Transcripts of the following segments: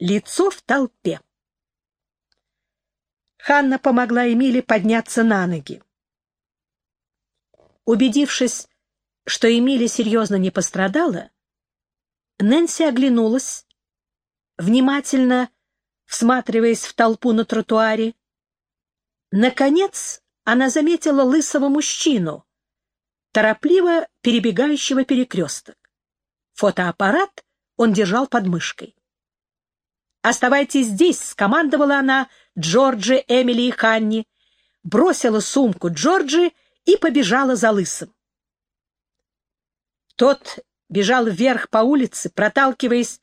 Лицо в толпе. Ханна помогла Эмиле подняться на ноги. Убедившись, что Эмили серьезно не пострадала, Нэнси оглянулась, внимательно всматриваясь в толпу на тротуаре. Наконец она заметила лысого мужчину, торопливо перебегающего перекресток. Фотоаппарат он держал под мышкой. «Оставайтесь здесь!» — скомандовала она Джорджи, Эмили и Ханни, бросила сумку Джорджи и побежала за лысым. Тот бежал вверх по улице, проталкиваясь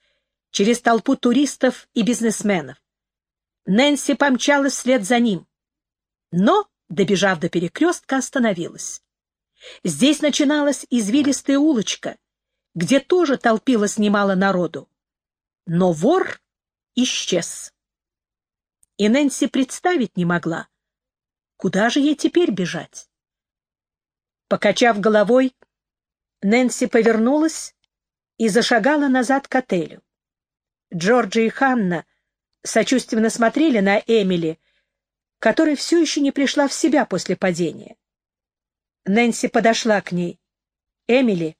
через толпу туристов и бизнесменов. Нэнси помчалась вслед за ним, но, добежав до перекрестка, остановилась. Здесь начиналась извилистая улочка, где тоже толпилось немало народу. Но вор исчез. И Нэнси представить не могла, куда же ей теперь бежать. Покачав головой, Нэнси повернулась и зашагала назад к отелю. Джорджи и Ханна сочувственно смотрели на Эмили, которая все еще не пришла в себя после падения. Нэнси подошла к ней. «Эмили,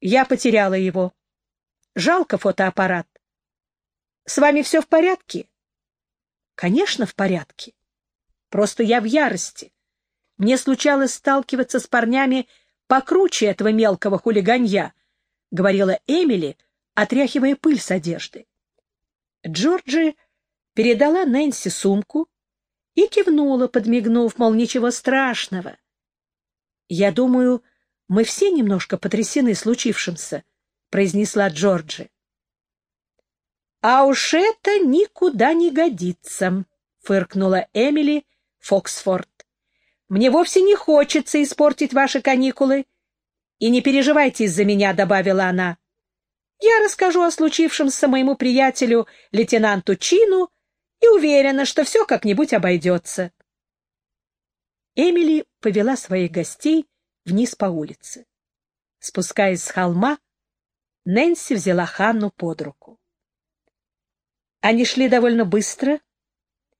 я потеряла его. Жалко фотоаппарат. С вами все в порядке? Конечно, в порядке. Просто я в ярости. Мне случалось сталкиваться с парнями покруче этого мелкого хулиганья, — говорила Эмили, отряхивая пыль с одежды. Джорджи передала Нэнси сумку и кивнула, подмигнув, мол, ничего страшного. «Я думаю, мы все немножко потрясены случившимся», — произнесла Джорджи. «А уж это никуда не годится», — фыркнула Эмили Фоксфорд. «Мне вовсе не хочется испортить ваши каникулы. И не переживайте из-за меня», — добавила она. «Я расскажу о случившемся моему приятелю, лейтенанту Чину, и уверена, что все как-нибудь обойдется». Эмили повела своих гостей вниз по улице. Спускаясь с холма, Нэнси взяла Ханну под руку. Они шли довольно быстро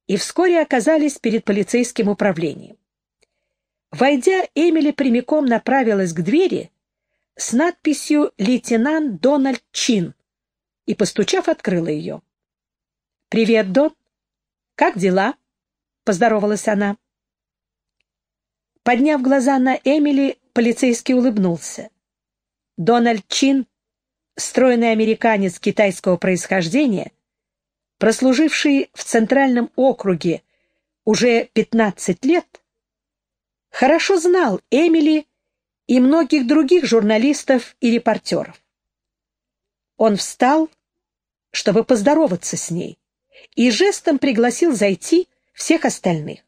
и вскоре оказались перед полицейским управлением. Войдя, Эмили прямиком направилась к двери с надписью «Лейтенант Дональд Чин» и, постучав, открыла ее. «Привет, Дон. Как дела?» — поздоровалась она. Подняв глаза на Эмили, полицейский улыбнулся. Дональд Чин, стройный американец китайского происхождения, прослуживший в Центральном округе уже 15 лет, хорошо знал Эмили и многих других журналистов и репортеров. Он встал, чтобы поздороваться с ней, и жестом пригласил зайти всех остальных.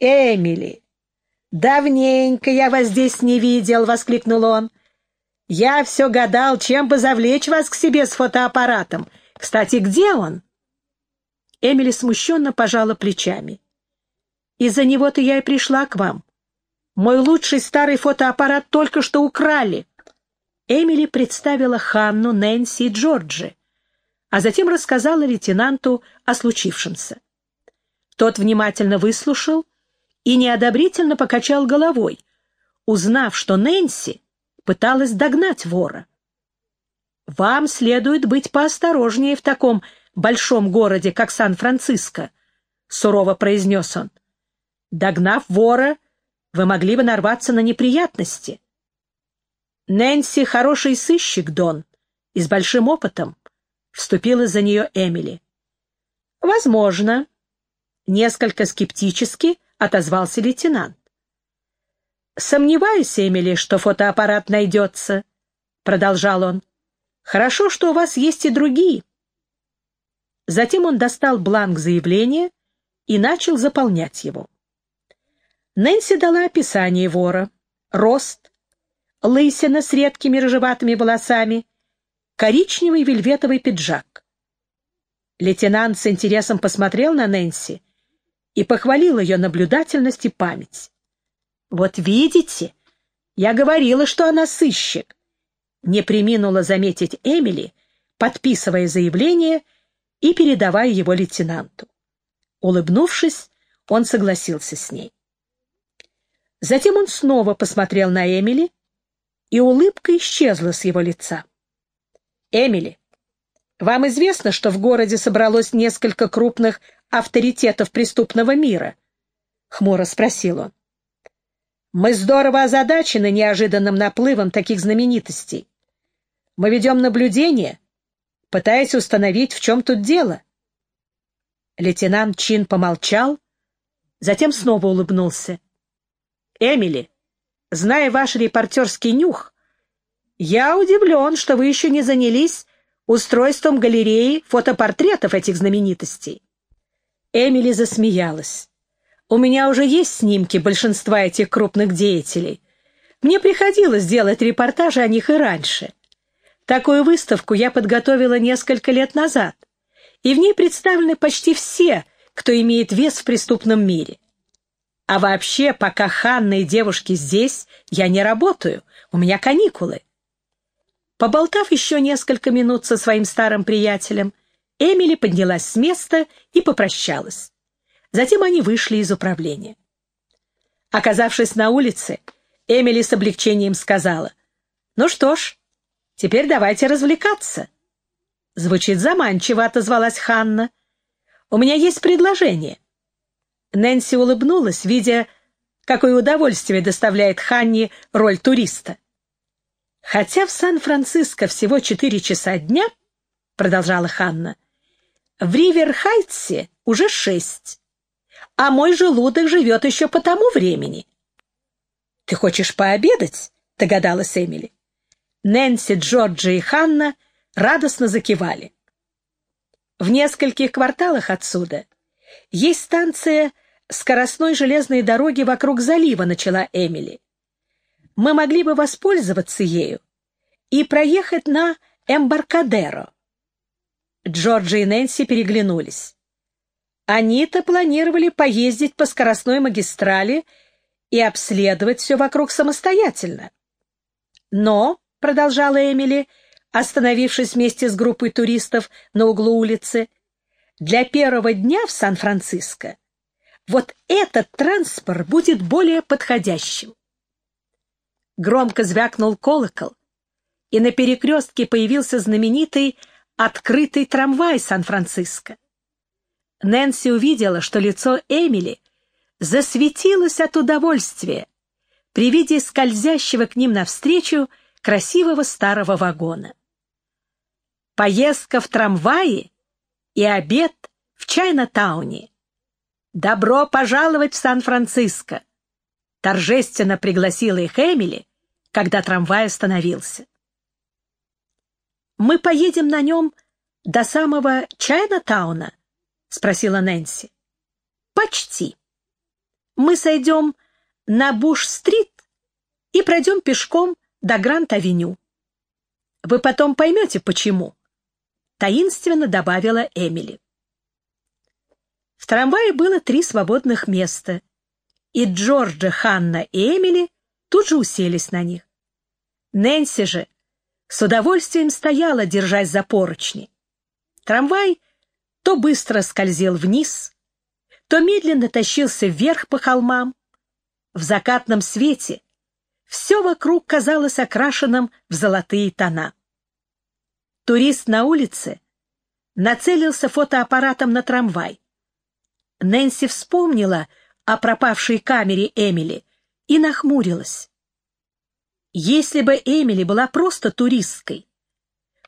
«Эмили, давненько я вас здесь не видел!» — воскликнул он. «Я все гадал, чем бы завлечь вас к себе с фотоаппаратом. Кстати, где он?» Эмили смущенно пожала плечами. «Из-за него-то я и пришла к вам. Мой лучший старый фотоаппарат только что украли». Эмили представила Ханну, Нэнси и Джорджи, а затем рассказала лейтенанту о случившемся. Тот внимательно выслушал и неодобрительно покачал головой, узнав, что Нэнси пыталась догнать вора. «Вам следует быть поосторожнее в таком большом городе, как Сан-Франциско», — сурово произнес он. «Догнав вора, вы могли бы нарваться на неприятности». «Нэнси — хороший сыщик, Дон, и с большим опытом», — вступила за нее Эмили. «Возможно», — несколько скептически отозвался лейтенант. «Сомневаюсь, Эмили, что фотоаппарат найдется», — продолжал он. «Хорошо, что у вас есть и другие». Затем он достал бланк заявления и начал заполнять его. Нэнси дала описание вора. Рост, лысина с редкими рыжеватыми волосами, коричневый вельветовый пиджак. Лейтенант с интересом посмотрел на Нэнси и похвалил ее наблюдательность и память. «Вот видите, я говорила, что она сыщик», — не приминула заметить Эмили, подписывая заявление и передавая его лейтенанту. Улыбнувшись, он согласился с ней. Затем он снова посмотрел на Эмили, и улыбка исчезла с его лица. «Эмили, вам известно, что в городе собралось несколько крупных авторитетов преступного мира?» — хмуро спросил он. «Мы здорово озадачены неожиданным наплывом таких знаменитостей. Мы ведем наблюдение, пытаясь установить, в чем тут дело». Лейтенант Чин помолчал, затем снова улыбнулся. «Эмили, зная ваш репортерский нюх, я удивлен, что вы еще не занялись устройством галереи фотопортретов этих знаменитостей». Эмили засмеялась. «У меня уже есть снимки большинства этих крупных деятелей. Мне приходилось делать репортажи о них и раньше. Такую выставку я подготовила несколько лет назад, и в ней представлены почти все, кто имеет вес в преступном мире. А вообще, пока Ханна и девушки здесь, я не работаю, у меня каникулы. Поболтав еще несколько минут со своим старым приятелем, Эмили поднялась с места и попрощалась. Затем они вышли из управления. Оказавшись на улице, Эмили с облегчением сказала, «Ну что ж, теперь давайте развлекаться». Звучит заманчиво, отозвалась Ханна. «У меня есть предложение». Нэнси улыбнулась, видя, какое удовольствие доставляет Ханне роль туриста. «Хотя в Сан-Франциско всего четыре часа дня», — продолжала Ханна, — «в Ривер-Хайтсе уже шесть, а мой желудок живет еще по тому времени». «Ты хочешь пообедать?» — догадалась Эмили. Нэнси, Джорджи и Ханна радостно закивали. В нескольких кварталах отсюда есть станция скоростной железной дороги вокруг залива, начала Эмили. Мы могли бы воспользоваться ею и проехать на Эмбаркадеро. Джорджи и Нэнси переглянулись. Они-то планировали поездить по скоростной магистрали и обследовать все вокруг самостоятельно. Но, — продолжала Эмили, остановившись вместе с группой туристов на углу улицы, — для первого дня в Сан-Франциско вот этот транспорт будет более подходящим. Громко звякнул колокол, и на перекрестке появился знаменитый открытый трамвай Сан-Франциско. Нэнси увидела, что лицо Эмили засветилось от удовольствия при виде скользящего к ним навстречу красивого старого вагона. Поездка в трамвае и обед в Чайна-тауне «Добро пожаловать в Сан-Франциско!» Торжественно пригласила их Эмили, когда трамвай остановился. «Мы поедем на нем до самого Чайна-тауна?» — спросила Нэнси. «Почти. Мы сойдем на Буш-стрит и пройдем пешком до Гранд-авеню. Вы потом поймете, почему», — таинственно добавила Эмили. В трамвае было три свободных места, и Джорджа, Ханна и Эмили тут же уселись на них. Нэнси же с удовольствием стояла, держась за поручни. Трамвай то быстро скользил вниз, то медленно тащился вверх по холмам. В закатном свете все вокруг казалось окрашенным в золотые тона. Турист на улице нацелился фотоаппаратом на трамвай. Нэнси вспомнила о пропавшей камере Эмили и нахмурилась. Если бы Эмили была просто туристкой,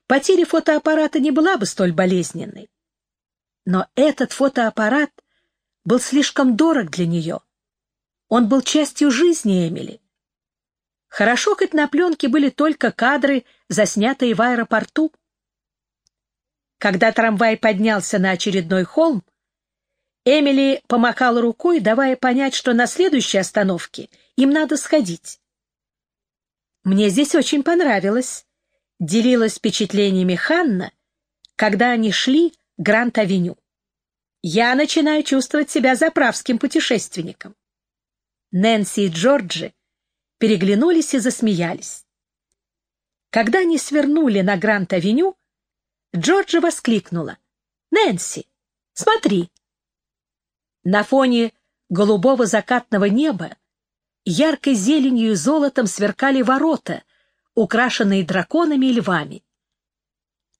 потеря фотоаппарата не была бы столь болезненной. Но этот фотоаппарат был слишком дорог для нее. Он был частью жизни Эмили. Хорошо, хоть на пленке были только кадры, заснятые в аэропорту. Когда трамвай поднялся на очередной холм, Эмили помахала рукой, давая понять, что на следующей остановке им надо сходить. «Мне здесь очень понравилось», — делилась впечатлениями Ханна, когда они шли Гранд-авеню. «Я начинаю чувствовать себя заправским путешественником». Нэнси и Джорджи переглянулись и засмеялись. Когда они свернули на Гранд-авеню, Джорджи воскликнула. Нэнси, смотри!» На фоне голубого закатного неба яркой зеленью и золотом сверкали ворота, украшенные драконами и львами.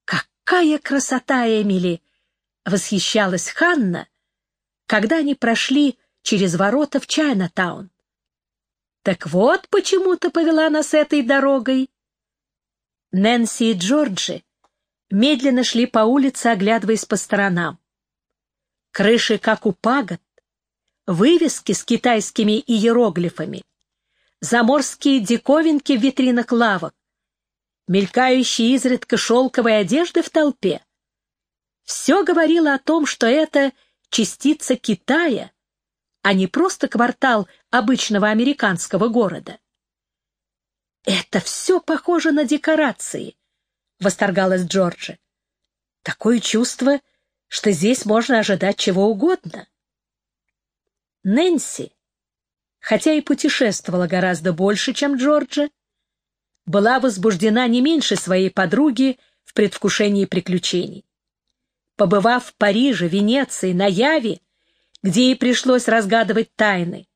«Какая красота, Эмили!» — восхищалась Ханна, когда они прошли через ворота в Чайна-таун. «Так вот почему ты повела нас этой дорогой!» Нэнси и Джорджи медленно шли по улице, оглядываясь по сторонам. Крыши, как у пагод, вывески с китайскими иероглифами, заморские диковинки в витринах лавок, мелькающие изредка шелковой одежды в толпе. Все говорило о том, что это частица Китая, а не просто квартал обычного американского города. «Это все похоже на декорации», — восторгалась Джорджи. «Такое чувство, что здесь можно ожидать чего угодно». Нэнси, хотя и путешествовала гораздо больше, чем Джорджа, была возбуждена не меньше своей подруги в предвкушении приключений. Побывав в Париже, Венеции, на Яве, где ей пришлось разгадывать тайны,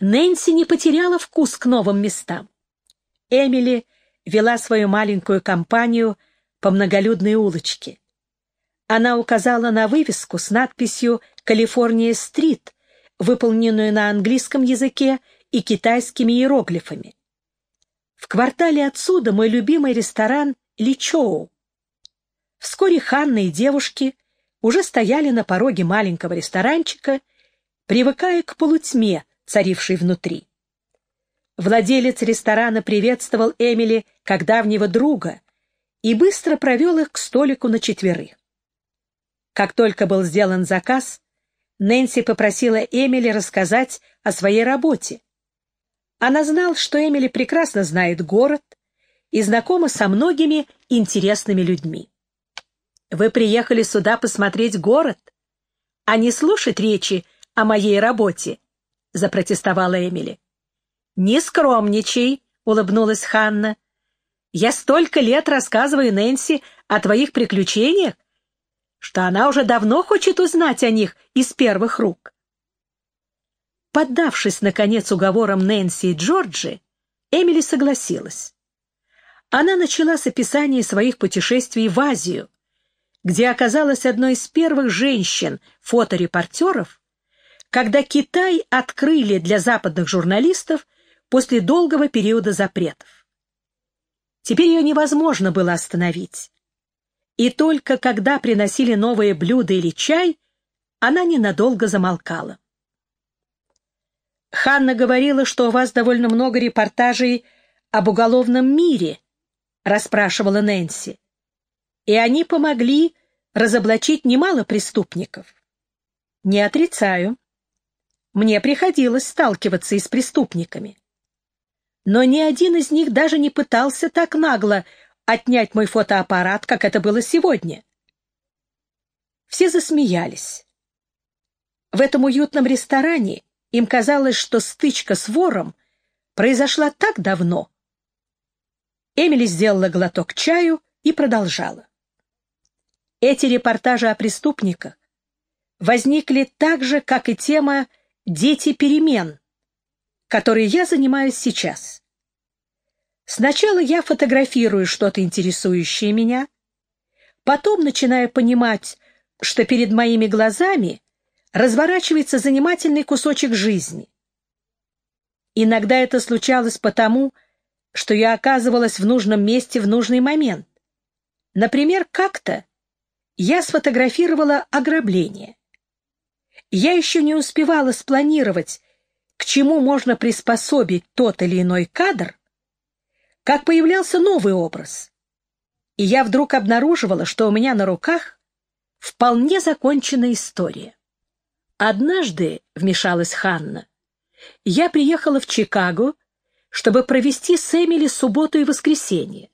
Нэнси не потеряла вкус к новым местам. Эмили вела свою маленькую компанию по многолюдной улочке. Она указала на вывеску с надписью «Калифорния-стрит», выполненную на английском языке и китайскими иероглифами. В квартале отсюда мой любимый ресторан Личоу. Вскоре Ханна и девушки уже стояли на пороге маленького ресторанчика, привыкая к полутьме, царившей внутри. Владелец ресторана приветствовал Эмили как давнего друга и быстро провел их к столику на четверых. Как только был сделан заказ, Нэнси попросила Эмили рассказать о своей работе. Она знала, что Эмили прекрасно знает город и знакома со многими интересными людьми. «Вы приехали сюда посмотреть город, а не слушать речи о моей работе», — запротестовала Эмили. «Не скромничай», — улыбнулась Ханна. «Я столько лет рассказываю Нэнси о твоих приключениях, что она уже давно хочет узнать о них из первых рук. Поддавшись, наконец, уговорам Нэнси и Джорджи, Эмили согласилась. Она начала с описания своих путешествий в Азию, где оказалась одной из первых женщин-фоторепортеров, когда Китай открыли для западных журналистов после долгого периода запретов. Теперь ее невозможно было остановить и только когда приносили новые блюда или чай, она ненадолго замолкала. «Ханна говорила, что у вас довольно много репортажей об уголовном мире», — расспрашивала Нэнси. «И они помогли разоблачить немало преступников». «Не отрицаю. Мне приходилось сталкиваться и с преступниками. Но ни один из них даже не пытался так нагло отнять мой фотоаппарат, как это было сегодня. Все засмеялись. В этом уютном ресторане им казалось, что стычка с вором произошла так давно. Эмили сделала глоток чаю и продолжала. Эти репортажи о преступниках возникли так же, как и тема «Дети перемен», которой я занимаюсь сейчас. Сначала я фотографирую что-то интересующее меня, потом начинаю понимать, что перед моими глазами разворачивается занимательный кусочек жизни. Иногда это случалось потому, что я оказывалась в нужном месте в нужный момент. Например, как-то я сфотографировала ограбление. Я еще не успевала спланировать, к чему можно приспособить тот или иной кадр, как появлялся новый образ. И я вдруг обнаруживала, что у меня на руках вполне законченная история. Однажды, — вмешалась Ханна, — я приехала в Чикаго, чтобы провести с Эмили субботу и воскресенье.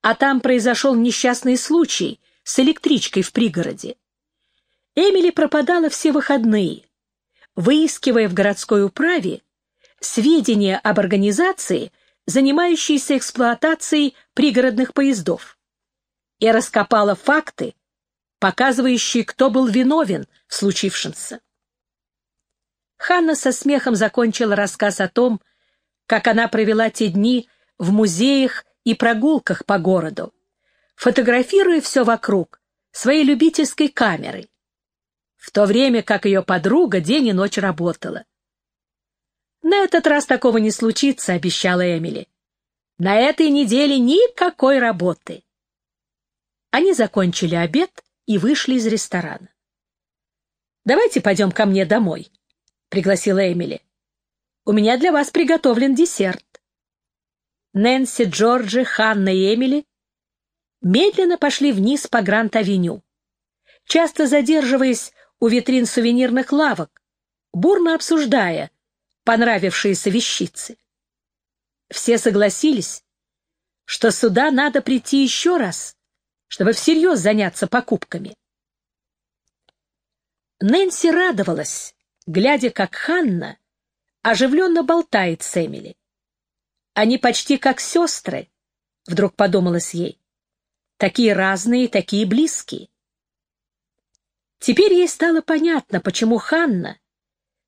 А там произошел несчастный случай с электричкой в пригороде. Эмили пропадала все выходные, выискивая в городской управе сведения об организации, занимающейся эксплуатацией пригородных поездов, и раскопала факты, показывающие, кто был виновен в случившемся. Ханна со смехом закончила рассказ о том, как она провела те дни в музеях и прогулках по городу, фотографируя все вокруг своей любительской камерой, в то время как ее подруга день и ночь работала. «На этот раз такого не случится», — обещала Эмили. «На этой неделе никакой работы». Они закончили обед и вышли из ресторана. «Давайте пойдем ко мне домой», — пригласила Эмили. «У меня для вас приготовлен десерт». Нэнси, Джорджи, Ханна и Эмили медленно пошли вниз по Гранд-авеню, часто задерживаясь у витрин сувенирных лавок, бурно обсуждая понравившиеся вещицы. Все согласились, что сюда надо прийти еще раз, чтобы всерьез заняться покупками. Нэнси радовалась, глядя, как Ханна оживленно болтает с Эмили. Они почти как сестры, вдруг подумалось ей. Такие разные, такие близкие. Теперь ей стало понятно, почему Ханна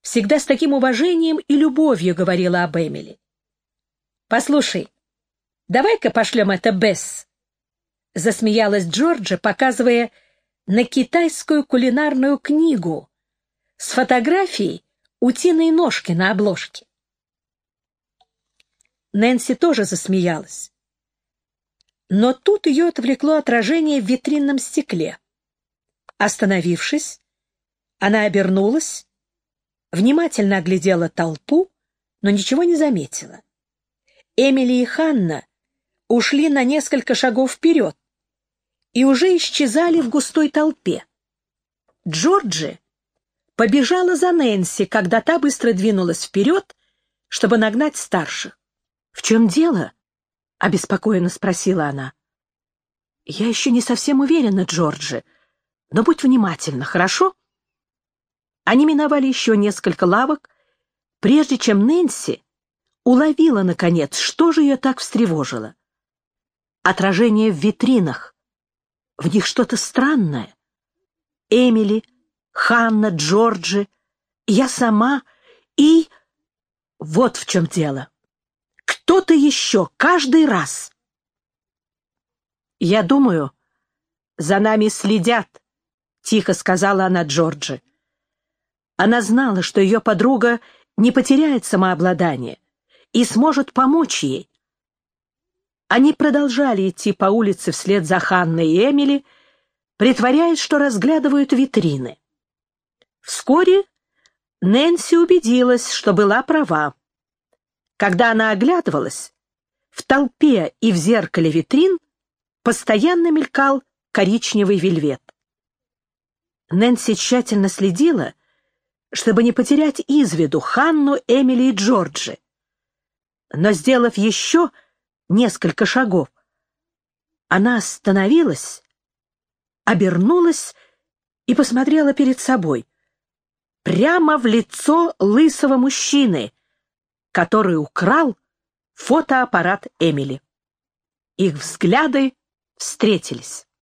всегда с таким уважением и любовью говорила об Эмили. «Послушай, давай-ка пошлем это Бесс», — засмеялась Джорджа, показывая на китайскую кулинарную книгу с фотографией утиной ножки на обложке. Нэнси тоже засмеялась. Но тут ее отвлекло отражение в витринном стекле. Остановившись, она обернулась, внимательно оглядела толпу, но ничего не заметила. Эмили и Ханна ушли на несколько шагов вперед и уже исчезали в густой толпе. Джорджи побежала за Нэнси, когда та быстро двинулась вперед, чтобы нагнать старших. «В чем дело?» — обеспокоенно спросила она. «Я еще не совсем уверена, Джорджи, но будь внимательна, хорошо?» Они миновали еще несколько лавок, прежде чем Нэнси уловила, наконец, что же ее так встревожило. Отражение в витринах. В них что-то странное. Эмили Ханна, Джорджи, я сама и... Вот в чем дело. Кто-то еще каждый раз. «Я думаю, за нами следят», — тихо сказала она Джорджи. Она знала, что ее подруга не потеряет самообладание и сможет помочь ей. Они продолжали идти по улице вслед за Ханной и Эмили, притворяясь, что разглядывают витрины. Вскоре Нэнси убедилась, что была права. Когда она оглядывалась, в толпе и в зеркале витрин постоянно мелькал коричневый вельвет. Нэнси тщательно следила, чтобы не потерять из виду Ханну, Эмили и Джорджи. Но, сделав еще несколько шагов, она остановилась, обернулась и посмотрела перед собой прямо в лицо лысого мужчины, который украл фотоаппарат Эмили. Их взгляды встретились.